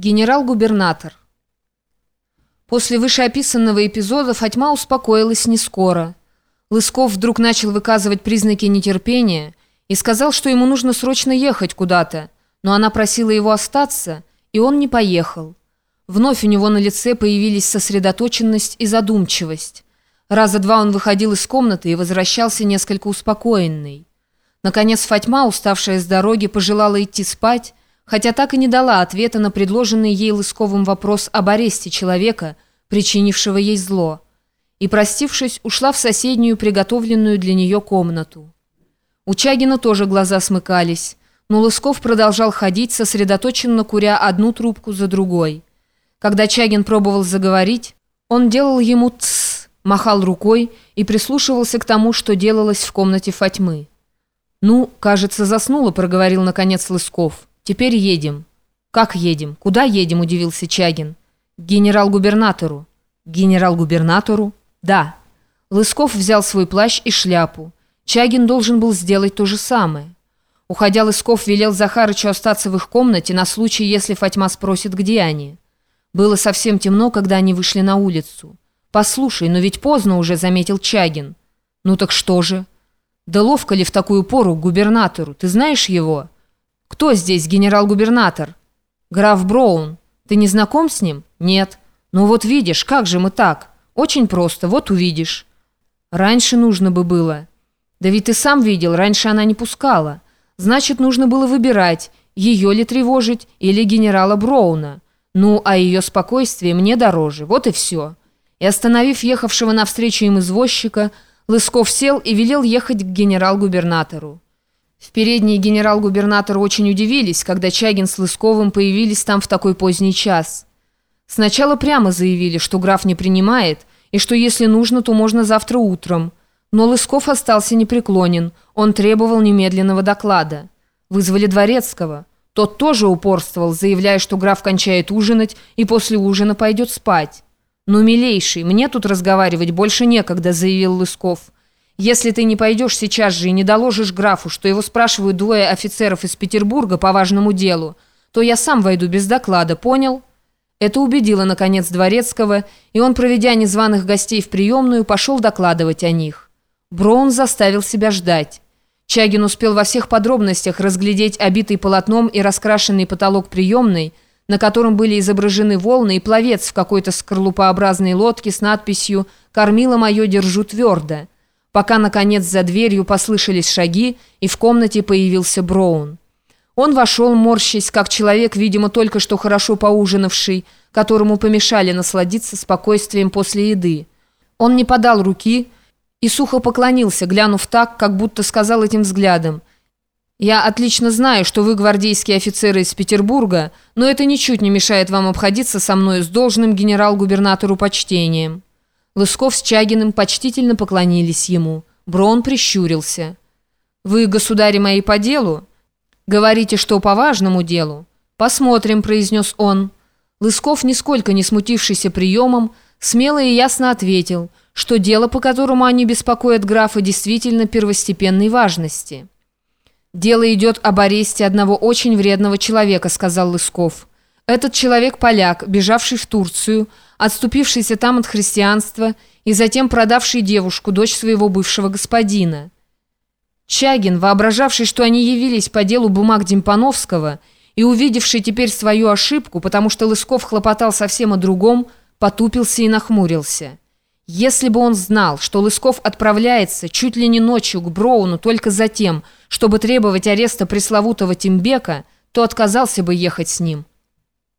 Генерал-губернатор. После вышеописанного эпизода Фатьма успокоилась не скоро. Лысков вдруг начал выказывать признаки нетерпения и сказал, что ему нужно срочно ехать куда-то, но она просила его остаться, и он не поехал. Вновь у него на лице появились сосредоточенность и задумчивость. Раза два он выходил из комнаты и возвращался несколько успокоенный. Наконец Фатьма, уставшая с дороги, пожелала идти спать, хотя так и не дала ответа на предложенный ей Лысковым вопрос об аресте человека, причинившего ей зло, и, простившись, ушла в соседнюю приготовленную для нее комнату. У Чагина тоже глаза смыкались, но Лысков продолжал ходить, сосредоточенно куря одну трубку за другой. Когда Чагин пробовал заговорить, он делал ему «тсс», махал рукой и прислушивался к тому, что делалось в комнате Фатьмы. «Ну, кажется, заснула», — проговорил наконец Лысков. «Теперь едем». «Как едем? Куда едем?» – удивился Чагин. «К генерал-губернатору». «Генерал-губернатору?» «Да». Лысков взял свой плащ и шляпу. Чагин должен был сделать то же самое. Уходя, Лысков велел Захарычу остаться в их комнате на случай, если Фатьма спросит, где они. Было совсем темно, когда они вышли на улицу. «Послушай, но ведь поздно уже», — заметил Чагин. «Ну так что же?» «Да ловко ли в такую пору к губернатору? Ты знаешь его?» «Кто здесь генерал-губернатор?» «Граф Броун. Ты не знаком с ним?» «Нет». «Ну вот видишь, как же мы так?» «Очень просто, вот увидишь». «Раньше нужно бы было». «Да ведь ты сам видел, раньше она не пускала. Значит, нужно было выбирать, ее ли тревожить или генерала Броуна. Ну, а ее спокойствие мне дороже, вот и все». И остановив ехавшего навстречу им извозчика, Лысков сел и велел ехать к генерал-губернатору. В передней генерал-губернатор очень удивились, когда Чагин с Лысковым появились там в такой поздний час. Сначала прямо заявили, что граф не принимает, и что если нужно, то можно завтра утром. Но Лысков остался непреклонен, он требовал немедленного доклада. Вызвали Дворецкого. Тот тоже упорствовал, заявляя, что граф кончает ужинать и после ужина пойдет спать. «Ну, милейший, мне тут разговаривать больше некогда», — заявил Лысков. Если ты не пойдешь сейчас же и не доложишь графу, что его спрашивают двое офицеров из Петербурга по важному делу, то я сам войду без доклада, понял?» Это убедило, наконец, Дворецкого, и он, проведя незваных гостей в приемную, пошел докладывать о них. Броун заставил себя ждать. Чагин успел во всех подробностях разглядеть обитый полотном и раскрашенный потолок приемной, на котором были изображены волны и пловец в какой-то скорлупообразной лодке с надписью «Кормила мое, держу твердо» пока, наконец, за дверью послышались шаги, и в комнате появился Броун. Он вошел, морщась, как человек, видимо, только что хорошо поужинавший, которому помешали насладиться спокойствием после еды. Он не подал руки и сухо поклонился, глянув так, как будто сказал этим взглядом. «Я отлично знаю, что вы гвардейские офицеры из Петербурга, но это ничуть не мешает вам обходиться со мной с должным генерал-губернатору почтением». Лысков с Чагиным почтительно поклонились ему. Брон прищурился. «Вы, государи мои, по делу? Говорите, что по важному делу?» «Посмотрим», — произнес он. Лысков, нисколько не смутившийся приемом, смело и ясно ответил, что дело, по которому они беспокоят графа, действительно первостепенной важности. «Дело идет об аресте одного очень вредного человека», — сказал Лысков. «Этот человек поляк, бежавший в Турцию, — отступившийся там от христианства и затем продавший девушку, дочь своего бывшего господина. Чагин, воображавший, что они явились по делу бумаг Демпановского и увидевший теперь свою ошибку, потому что Лысков хлопотал совсем о другом, потупился и нахмурился. Если бы он знал, что Лысков отправляется чуть ли не ночью к Броуну только за тем, чтобы требовать ареста пресловутого Тимбека, то отказался бы ехать с ним.